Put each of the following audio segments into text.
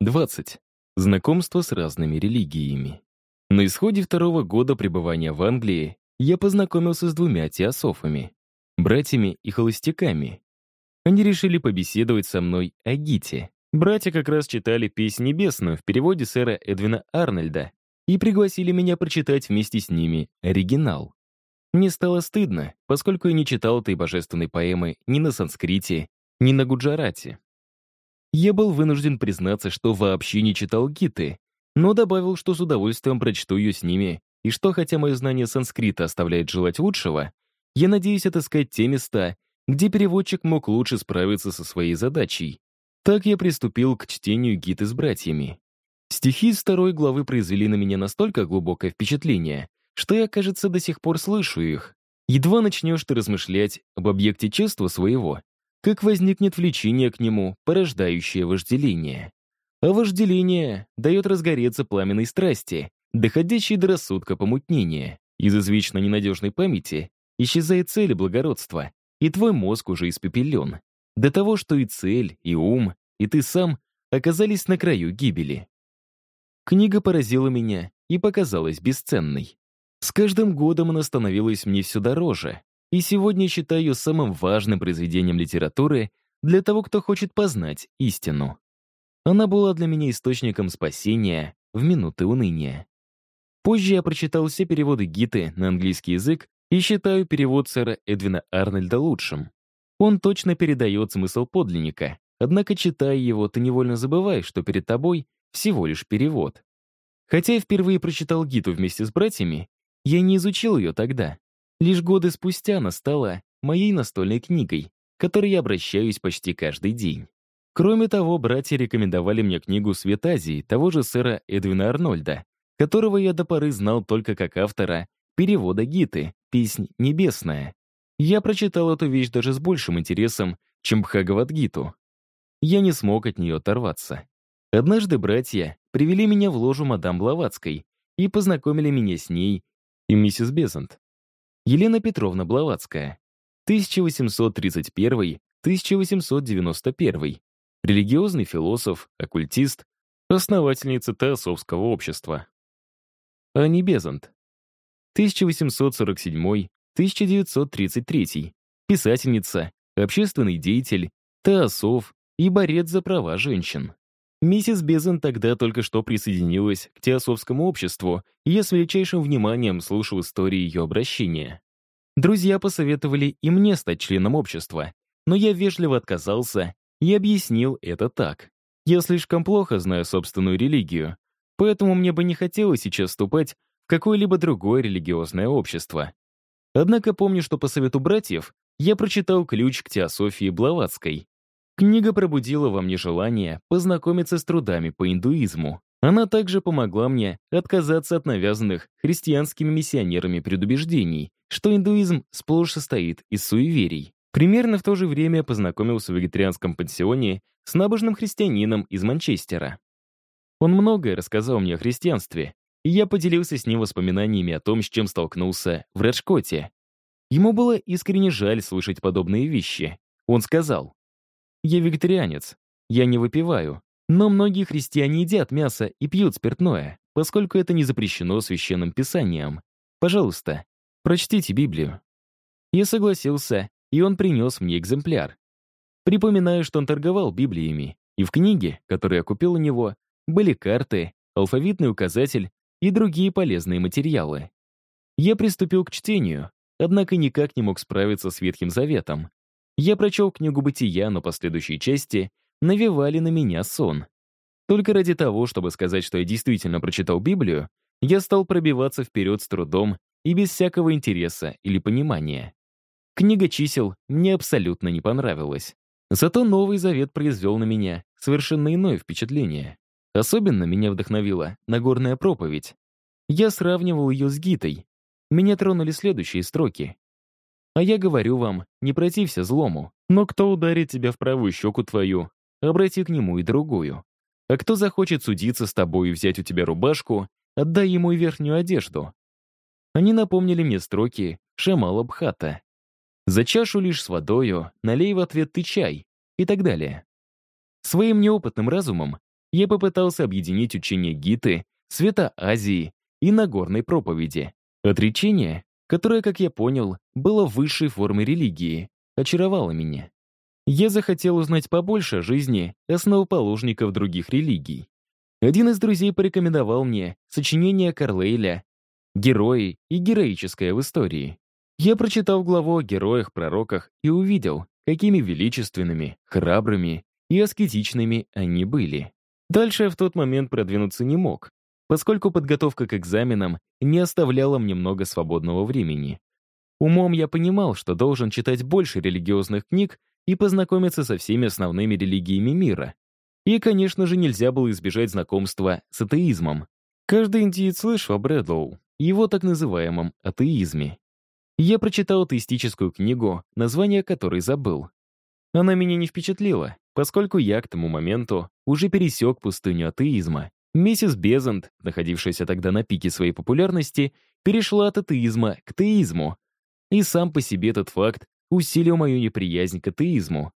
20. Знакомство с разными религиями. На исходе второго года пребывания в Англии я познакомился с двумя теософами, братьями и холостяками. Они решили побеседовать со мной о Гите. Братья как раз читали «Песнь небесную» в переводе сэра Эдвина Арнольда и пригласили меня прочитать вместе с ними оригинал. Мне стало стыдно, поскольку я не читал этой божественной поэмы ни на санскрите, ни на гуджарате. Я был вынужден признаться, что вообще не читал Гиты, но добавил, что с удовольствием прочту ее с ними, и что, хотя мое знание санскрита оставляет желать лучшего, я надеюсь отыскать те места, где переводчик мог лучше справиться со своей задачей. Так я приступил к чтению Гиты с братьями. Стихи из второй главы произвели на меня настолько глубокое впечатление, что я, кажется, до сих пор слышу их. Едва начнешь ты размышлять об объекте чувства своего, как возникнет влечение к нему, порождающее вожделение. А вожделение дает разгореться пламенной страсти, доходящей до рассудка помутнения. Из извечно ненадежной памяти исчезает цель и благородство, и твой мозг уже испепелен. До того, что и цель, и ум, и ты сам оказались на краю гибели. Книга поразила меня и показалась бесценной. С каждым годом она становилась мне все дороже, и сегодня считаю ее самым важным произведением литературы для того, кто хочет познать истину. Она была для меня источником спасения в минуты уныния. Позже я прочитал все переводы Гиты на английский язык и считаю перевод сэра Эдвина Арнольда лучшим. Он точно передает смысл подлинника, однако, читая его, ты невольно забываешь, что перед тобой всего лишь перевод. Хотя я впервые прочитал Гиту вместе с братьями, я не изучил ее тогда. Лишь годы спустя она стала моей настольной книгой, к которой я обращаюсь почти каждый день. Кроме того, братья рекомендовали мне книгу «Свет Азии» того же сэра Эдвина Арнольда, которого я до поры знал только как автора перевода Гиты «Песнь небесная». Я прочитал эту вещь даже с большим интересом, чем Бхагавадгиту. Я не смог от нее оторваться. Однажды братья привели меня в ложу мадам Блаватской и познакомили меня с ней и миссис Безант. Елена Петровна Блаватская, 1831-1891, религиозный философ, оккультист, основательница Теософского общества. Ани Безант, 1847-1933, писательница, общественный деятель, теософ и борец за права женщин. Миссис Безен тогда только что присоединилась к теософскому обществу, и я с величайшим вниманием слушал истории ее обращения. Друзья посоветовали и мне стать членом общества, но я вежливо отказался и объяснил это так. Я слишком плохо знаю собственную религию, поэтому мне бы не хотелось сейчас вступать в какое-либо другое религиозное общество. Однако помню, что по совету братьев я прочитал ключ к теософии Блаватской. Книга пробудила во мне желание познакомиться с трудами по индуизму. Она также помогла мне отказаться от навязанных христианскими миссионерами предубеждений, что индуизм сплошь состоит из суеверий. Примерно в то же время я познакомился в вегетарианском пансионе с набожным христианином из Манчестера. Он многое рассказал мне о христианстве, и я поделился с ним воспоминаниями о том, с чем столкнулся в Реджкоте. Ему было искренне жаль слышать подобные вещи. Он сказал, я вегетарианец. Я не выпиваю. Но многие христиане едят мясо и пьют спиртное, поскольку это не запрещено священным писанием. Пожалуйста, прочтите Библию». Я согласился, и он принес мне экземпляр. Припоминаю, что он торговал Библиями, и в книге, которую я купил у него, были карты, алфавитный указатель и другие полезные материалы. Я приступил к чтению, однако никак не мог справиться с Ветхим Заветом. Я прочел книгу «Бытия», но последующие части навевали на меня сон. Только ради того, чтобы сказать, что я действительно прочитал Библию, я стал пробиваться вперед с трудом и без всякого интереса или понимания. Книга чисел мне абсолютно не понравилась. Зато Новый Завет произвел на меня совершенно иное впечатление. Особенно меня вдохновила Нагорная проповедь. Я сравнивал ее с Гитой. Меня тронули следующие строки. А я говорю вам, не протився злому, но кто ударит тебя в правую щеку твою, обрати к нему и другую. А кто захочет судиться с тобой и взять у тебя рубашку, отдай ему и верхнюю одежду. Они напомнили мне строки Шамала Бхата. «За чашу лишь с водою, налей в ответ ты чай» и так далее. Своим неопытным разумом я попытался объединить учение Гиты, Света Азии и Нагорной проповеди. Отречение, которое, как я понял, было высшей формой религии, очаровало меня. Я захотел узнать побольше о жизни основоположников других религий. Один из друзей порекомендовал мне сочинение Карлейля «Герои и героическое в истории». Я прочитал главу о героях, пророках и увидел, какими величественными, храбрыми и аскетичными они были. Дальше в тот момент продвинуться не мог, поскольку подготовка к экзаменам не оставляла мне много свободного времени. Умом я понимал, что должен читать больше религиозных книг и познакомиться со всеми основными религиями мира. И, конечно же, нельзя было избежать знакомства с атеизмом. Каждый индиец слышал о Брэдлоу, его так называемом атеизме. Я прочитал атеистическую книгу, название которой забыл. Она меня не впечатлила, поскольку я к тому моменту уже пересек пустыню атеизма. Миссис Безант, находившаяся тогда на пике своей популярности, перешла от атеизма к теизму. И сам по себе этот факт усилил мою неприязнь к атеизму.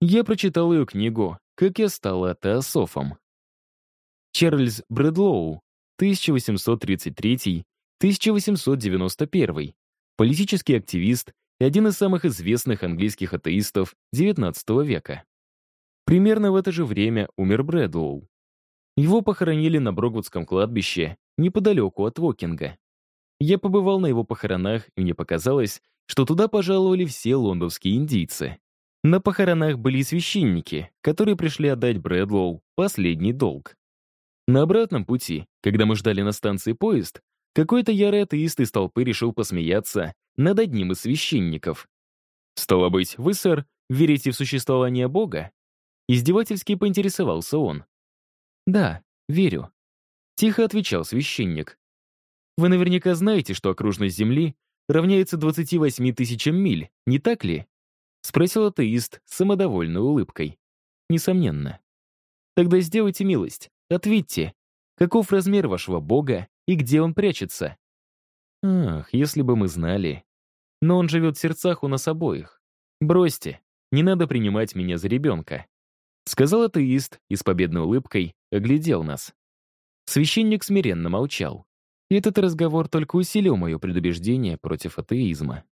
Я прочитал ее книгу «Как я стала теософом». Чарльз Брэдлоу, 1833-1891, политический активист и один из самых известных английских атеистов XIX века. Примерно в это же время умер Брэдлоу. Его похоронили на Брогвудском кладбище, неподалеку от Вокинга. Я побывал на его похоронах, и мне показалось, что туда пожаловали все лондонские индийцы. На похоронах были священники, которые пришли отдать Брэдлоу последний долг. На обратном пути, когда мы ждали на станции поезд, какой-то ярый атеист из толпы решил посмеяться над одним из священников. «Стало быть, вы, сэр, верите в существование Бога?» Издевательски поинтересовался он. «Да, верю», — тихо отвечал священник. «Вы наверняка знаете, что окружность Земли равняется 28 тысячам миль, не так ли?» — спросил атеист с самодовольной улыбкой. «Несомненно». «Тогда сделайте милость, ответьте, каков размер вашего Бога и где он прячется?» «Ах, если бы мы знали. Но он живет в сердцах у нас обоих. Бросьте, не надо принимать меня за ребенка. Сказал атеист и с победной улыбкой оглядел нас. Священник смиренно молчал. И этот разговор только усилил мое предубеждение против атеизма.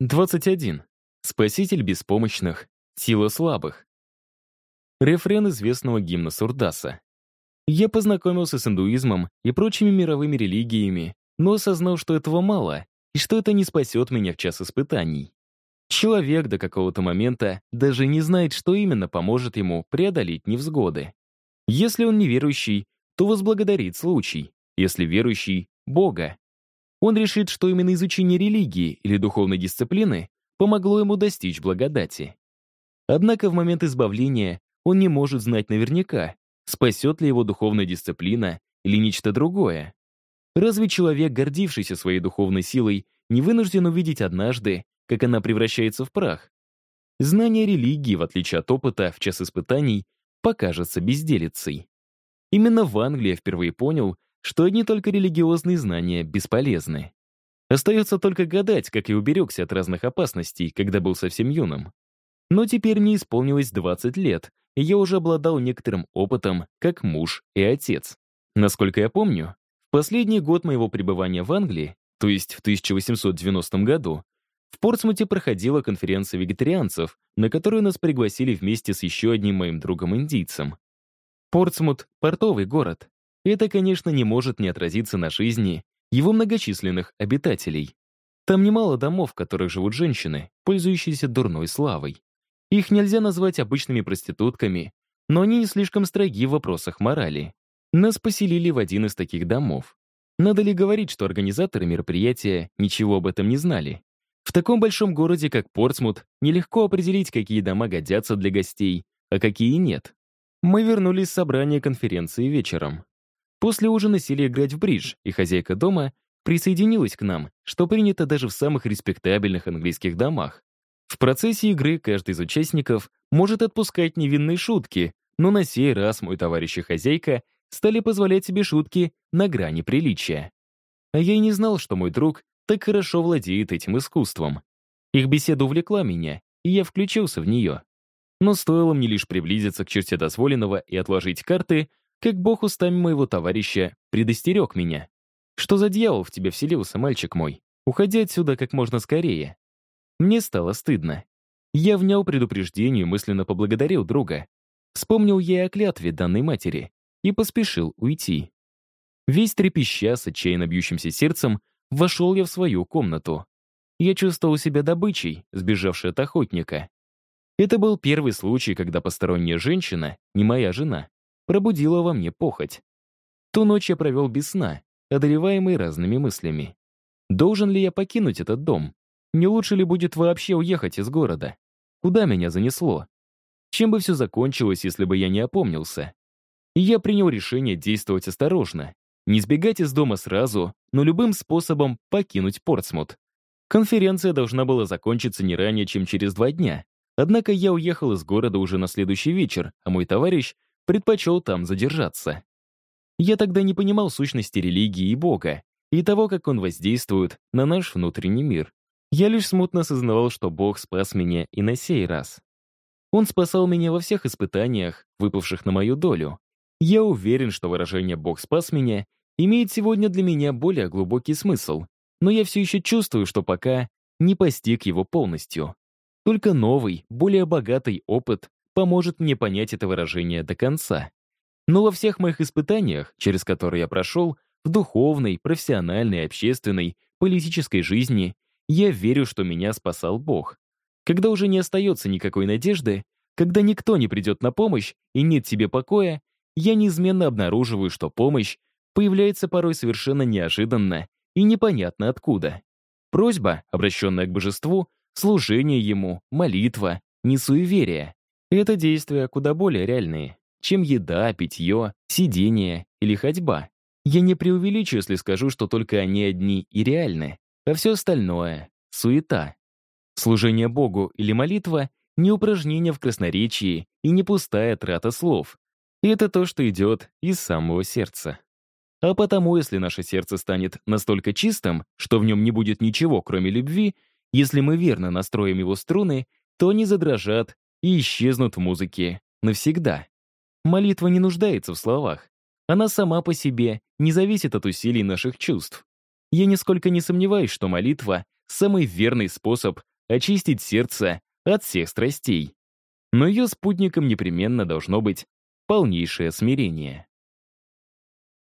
21. Спаситель беспомощных, сила слабых. Рефрен известного гимна Сурдаса. Я познакомился с индуизмом и прочими мировыми религиями, но осознал, что этого мало, и что это не спасет меня в час испытаний. Человек до какого-то момента даже не знает, что именно поможет ему преодолеть невзгоды. Если он неверующий, то возблагодарит случай, если верующий — Бога. Он решит, что именно изучение религии или духовной дисциплины помогло ему достичь благодати. Однако в момент избавления он не может знать наверняка, спасет ли его духовная дисциплина или нечто другое. Разве человек, гордившийся своей духовной силой, не вынужден увидеть однажды, как она превращается в прах. Знание религии, в отличие от опыта в час испытаний, покажется безделицей. Именно в Англии я впервые понял, что одни только религиозные знания бесполезны. Остается только гадать, как я уберегся от разных опасностей, когда был совсем юным. Но теперь мне исполнилось 20 лет, и я уже обладал некоторым опытом как муж и отец. Насколько я помню, в последний год моего пребывания в Англии, то есть в 1890 году, в Портсмуте проходила конференция вегетарианцев, на которую нас пригласили вместе с еще одним моим другом-индийцем. Портсмут — портовый город. Это, конечно, не может не отразиться на жизни его многочисленных обитателей. Там немало домов, в которых живут женщины, пользующиеся дурной славой. Их нельзя назвать обычными проститутками, но они не слишком строги в вопросах морали. Нас поселили в один из таких домов. Надо ли говорить, что организаторы мероприятия ничего об этом не знали? В таком большом городе, как Портсмут, нелегко определить, какие дома годятся для гостей, а какие нет. Мы вернулись с собрания конференции вечером. После ужина сели играть в бридж, и хозяйка дома присоединилась к нам, что принято даже в самых респектабельных английских домах. В процессе игры каждый из участников может отпускать невинные шутки, но на сей раз мой товарищ и хозяйка стали позволять себе шутки на грани приличия. А я и не знал, что мой друг так хорошо владеет этим искусством. Их беседа увлекла меня, и я включился в нее. Но стоило мне лишь приблизиться к черте дозволенного и отложить карты, как бог устами моего товарища предостерег меня. «Что за дьявол в тебя вселился, мальчик мой? Уходи отсюда как можно скорее». Мне стало стыдно. Я внял предупреждению, мысленно поблагодарил друга. Вспомнил я о клятве данной матери и поспешил уйти. Весь трепеща с отчаянно бьющимся сердцем, вошел я в свою комнату. Я чувствовал себя добычей, сбежавшей от охотника. Это был первый случай, когда посторонняя женщина, не моя жена, пробудила во мне похоть. Ту ночь я провел без сна, одолеваемый разными мыслями. Должен ли я покинуть этот дом? Не лучше ли будет вообще уехать из города? Куда меня занесло? Чем бы все закончилось, если бы я не опомнился? Я принял решение действовать осторожно, не сбегать из дома сразу, но любым способом покинуть Портсмут. Конференция должна была закончиться не ранее, чем через два дня. Однако я уехал из города уже на следующий вечер, а мой товарищ предпочел там задержаться. Я тогда не понимал сущности религии и Бога, и того, как он воздействует на наш внутренний мир. Я лишь смутно осознавал, что Бог спас меня и на сей раз. Он спасал меня во всех испытаниях, выпавших на мою долю. Я уверен, что выражение «Бог спас меня» имеет сегодня для меня более глубокий смысл, но я все еще чувствую, что пока не постиг его полностью. Только новый, более богатый опыт поможет мне понять это выражение до конца. Но во всех моих испытаниях, через которые я прошел, в духовной, профессиональной, общественной, политической жизни, я верю, что меня спасал Бог. Когда уже не остается никакой надежды, когда никто не придет на помощь и нет тебе покоя, я неизменно обнаруживаю, что помощь появляется порой совершенно неожиданно и непонятно откуда. Просьба, обращенная к божеству, служение ему, молитва, не суеверие. Это действия куда более реальные, чем еда, питье, сидение или ходьба. Я не преувеличу, если скажу, что только они одни и реальны, а все остальное — суета. Служение Богу или молитва — не упражнение в красноречии и не пустая трата слов. Это то, что идет из самого сердца. А потому, если наше сердце станет настолько чистым, что в нем не будет ничего, кроме любви, если мы верно настроим его струны, то они задрожат и исчезнут в музыке навсегда. Молитва не нуждается в словах. Она сама по себе не зависит от усилий наших чувств. Я нисколько не сомневаюсь, что молитва — самый верный способ очистить сердце от всех страстей. Но ее спутником непременно должно быть полнейшее смирение.